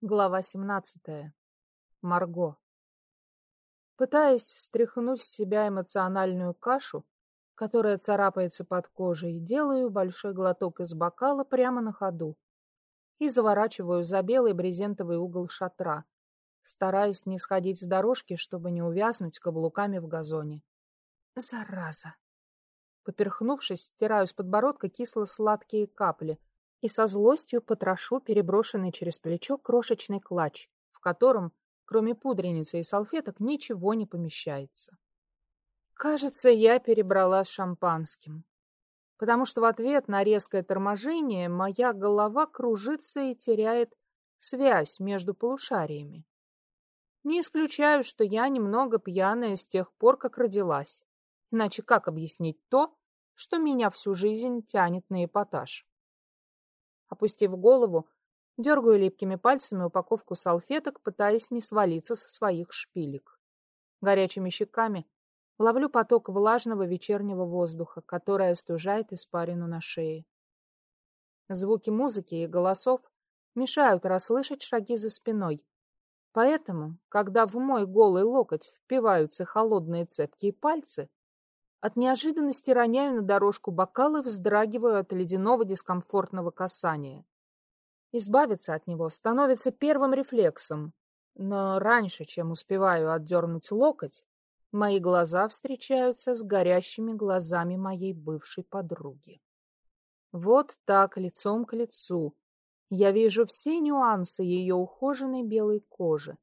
Глава 17. Марго. Пытаясь стряхнуть с себя эмоциональную кашу, которая царапается под кожей, делаю большой глоток из бокала прямо на ходу и заворачиваю за белый брезентовый угол шатра, стараясь не сходить с дорожки, чтобы не увязнуть каблуками в газоне. Зараза! Поперхнувшись, стираю с подбородка кисло-сладкие капли — и со злостью потрошу переброшенный через плечо крошечный клатч, в котором, кроме пудреницы и салфеток, ничего не помещается. Кажется, я перебрала с шампанским, потому что в ответ на резкое торможение моя голова кружится и теряет связь между полушариями. Не исключаю, что я немного пьяная с тех пор, как родилась. Иначе как объяснить то, что меня всю жизнь тянет на эпатаж? Опустив голову, дергаю липкими пальцами упаковку салфеток, пытаясь не свалиться со своих шпилек. Горячими щеками ловлю поток влажного вечернего воздуха, который остужает испарину на шее. Звуки музыки и голосов мешают расслышать шаги за спиной. Поэтому, когда в мой голый локоть впиваются холодные цепкие пальцы, от неожиданности роняю на дорожку бокал и вздрагиваю от ледяного дискомфортного касания. Избавиться от него становится первым рефлексом, но раньше, чем успеваю отдернуть локоть, мои глаза встречаются с горящими глазами моей бывшей подруги. Вот так, лицом к лицу, я вижу все нюансы ее ухоженной белой кожи.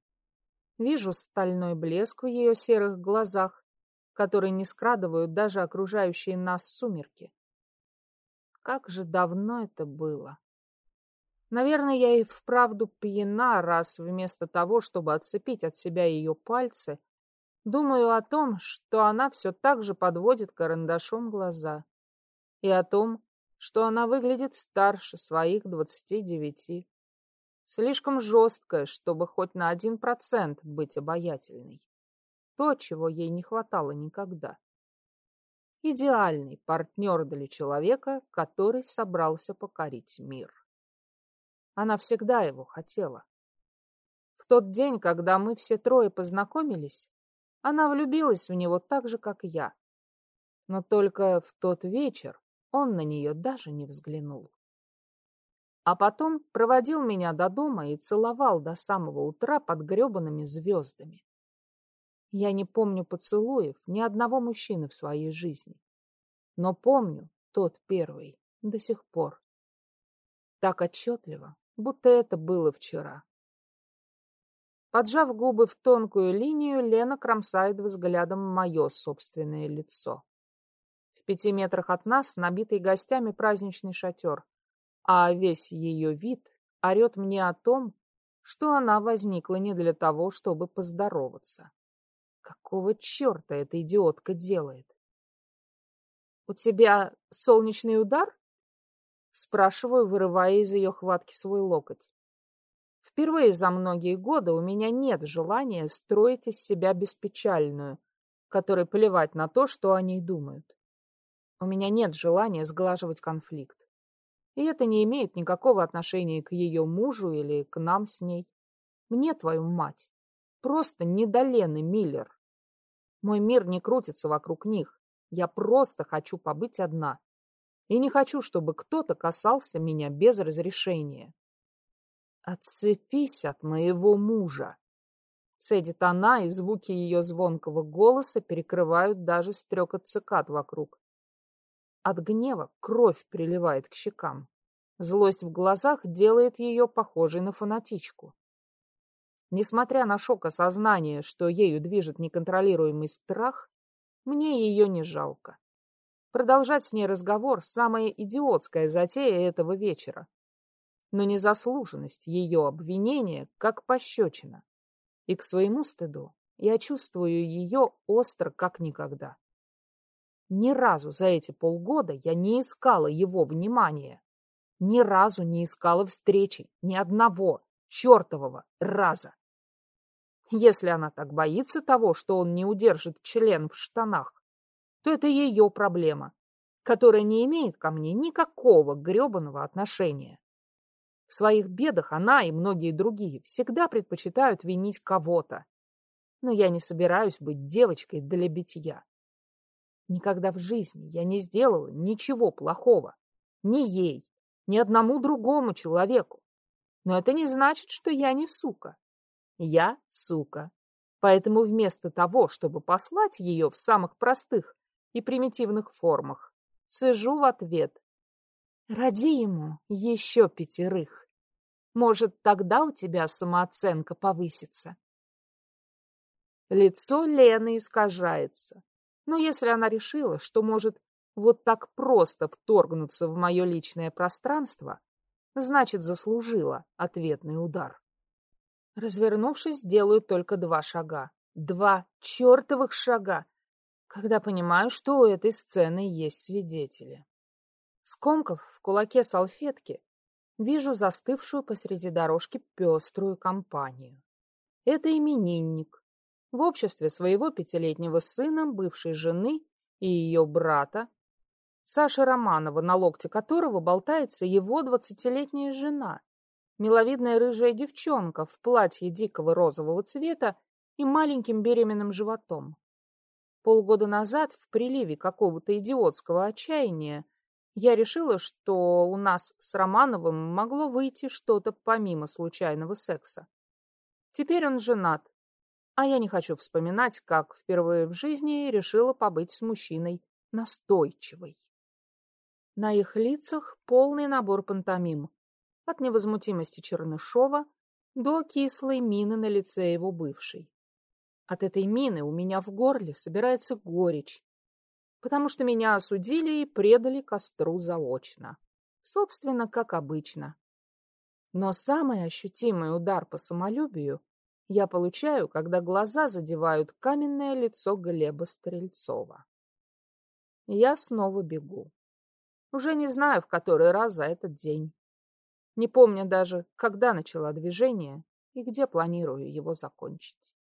Вижу стальной блеск в ее серых глазах, которые не скрадывают даже окружающие нас сумерки. Как же давно это было. Наверное, я и вправду пьяна, раз вместо того, чтобы отцепить от себя ее пальцы, думаю о том, что она все так же подводит карандашом глаза, и о том, что она выглядит старше своих двадцати девяти. Слишком жесткая, чтобы хоть на один процент быть обаятельной. То, чего ей не хватало никогда. Идеальный партнер для человека, который собрался покорить мир. Она всегда его хотела. В тот день, когда мы все трое познакомились, она влюбилась в него так же, как я. Но только в тот вечер он на нее даже не взглянул. А потом проводил меня до дома и целовал до самого утра под гребаными звездами. Я не помню поцелуев ни одного мужчины в своей жизни. Но помню тот первый до сих пор. Так отчетливо, будто это было вчера. Поджав губы в тонкую линию, Лена кромсает взглядом мое собственное лицо. В пяти метрах от нас набитый гостями праздничный шатер, а весь ее вид орет мне о том, что она возникла не для того, чтобы поздороваться. Какого черта эта идиотка делает? — У тебя солнечный удар? — спрашиваю, вырывая из ее хватки свой локоть. Впервые за многие годы у меня нет желания строить из себя беспечальную, которой плевать на то, что о ней думают. У меня нет желания сглаживать конфликт. И это не имеет никакого отношения к ее мужу или к нам с ней. Мне твою мать. Просто не до Миллер. Мой мир не крутится вокруг них. Я просто хочу побыть одна. И не хочу, чтобы кто-то касался меня без разрешения. «Отцепись от моего мужа!» Цедит она, и звуки ее звонкого голоса перекрывают даже стрекот цикад вокруг. От гнева кровь приливает к щекам. Злость в глазах делает ее похожей на фанатичку. Несмотря на шок осознания, что ею движет неконтролируемый страх, мне ее не жалко. Продолжать с ней разговор – самая идиотская затея этого вечера. Но незаслуженность ее обвинения как пощечина. И к своему стыду я чувствую ее остро, как никогда. Ни разу за эти полгода я не искала его внимания. Ни разу не искала встречи, ни одного чертового раза. Если она так боится того, что он не удержит член в штанах, то это ее проблема, которая не имеет ко мне никакого гребаного отношения. В своих бедах она и многие другие всегда предпочитают винить кого-то. Но я не собираюсь быть девочкой для битья. Никогда в жизни я не сделала ничего плохого. Ни ей, ни одному другому человеку. Но это не значит, что я не сука. Я сука. Поэтому вместо того, чтобы послать ее в самых простых и примитивных формах, сижу в ответ. Роди ему еще пятерых. Может, тогда у тебя самооценка повысится. Лицо Лены искажается. Но если она решила, что может вот так просто вторгнуться в мое личное пространство, значит, заслужила ответный удар. Развернувшись, делаю только два шага. Два чертовых шага, когда понимаю, что у этой сцены есть свидетели. Скомков в кулаке салфетки, вижу застывшую посреди дорожки пеструю компанию. Это именинник. В обществе своего пятилетнего сына, бывшей жены и ее брата, Саши Романова, на локте которого болтается его двадцатилетняя жена, миловидная рыжая девчонка в платье дикого розового цвета и маленьким беременным животом. Полгода назад, в приливе какого-то идиотского отчаяния, я решила, что у нас с Романовым могло выйти что-то помимо случайного секса. Теперь он женат, а я не хочу вспоминать, как впервые в жизни решила побыть с мужчиной настойчивой. На их лицах полный набор пантомим. От невозмутимости Чернышова до кислой мины на лице его бывшей. От этой мины у меня в горле собирается горечь, потому что меня осудили и предали костру заочно. Собственно, как обычно. Но самый ощутимый удар по самолюбию я получаю, когда глаза задевают каменное лицо Глеба Стрельцова. Я снова бегу. Уже не знаю, в который раз за этот день. Не помню даже, когда начала движение и где планирую его закончить.